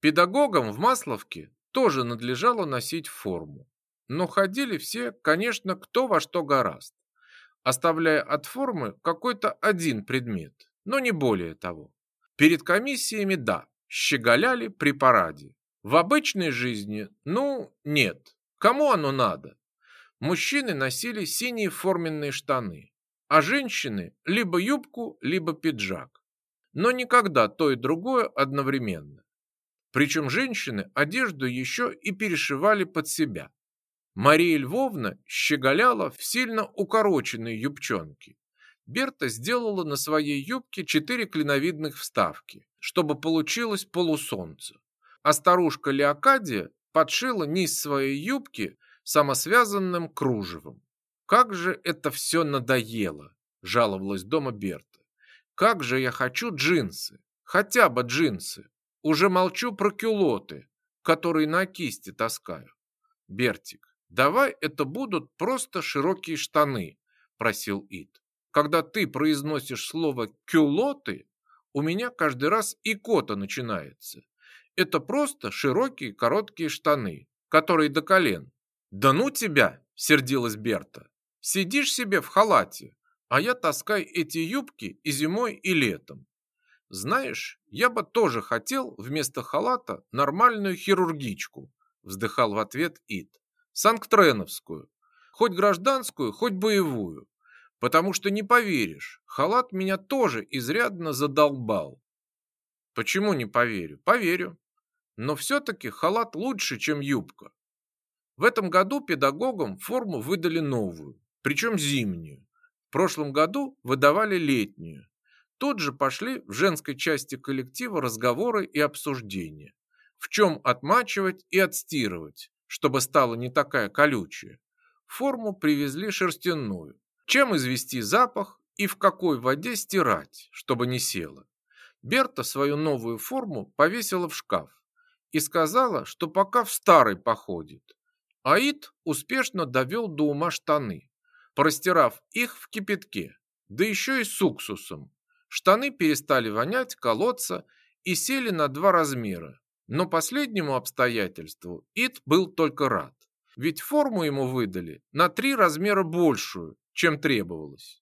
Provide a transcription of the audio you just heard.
Педагогам в Масловке тоже надлежало носить форму. Но ходили все, конечно, кто во что гораст, оставляя от формы какой-то один предмет, но не более того. Перед комиссиями, да, щеголяли при параде. В обычной жизни, ну, нет. Кому оно надо? Мужчины носили синие форменные штаны, а женщины либо юбку, либо пиджак. Но никогда то и другое одновременно. Причем женщины одежду еще и перешивали под себя. Мария Львовна щеголяла в сильно укороченной юбчонке. Берта сделала на своей юбке четыре клиновидных вставки, чтобы получилось полусолнце. А старушка Леокадия подшила низ своей юбки самосвязанным кружевом. «Как же это все надоело!» – жаловалась дома Берта. «Как же я хочу джинсы! Хотя бы джинсы! Уже молчу про кюлоты, которые на кисти таскаю. Бертик, давай это будут просто широкие штаны, просил Ит. Когда ты произносишь слово кюлоты, у меня каждый раз икота начинается. Это просто широкие короткие штаны, которые до колен. «Да ну тебя!» – сердилась Берта. «Сидишь себе в халате, а я таскаю эти юбки и зимой, и летом. Знаешь, я бы тоже хотел вместо халата нормальную хирургичку», – вздыхал в ответ Ид. «Санктреновскую. Хоть гражданскую, хоть боевую. Потому что не поверишь, халат меня тоже изрядно задолбал». «Почему не поверю?» «Поверю. Но все-таки халат лучше, чем юбка. В этом году педагогам форму выдали новую, причем зимнюю. В прошлом году выдавали летнюю. Тут же пошли в женской части коллектива разговоры и обсуждения. В чем отмачивать и отстирывать, чтобы стала не такая колючая. Форму привезли шерстяную. Чем извести запах и в какой воде стирать, чтобы не село. Берта свою новую форму повесила в шкаф и сказала, что пока в старой походит. Аид успешно довел до ума штаны, простирав их в кипятке, да еще и с уксусом. Штаны перестали вонять, колоться и сели на два размера. Но последнему обстоятельству Ид был только рад, ведь форму ему выдали на три размера большую, чем требовалось.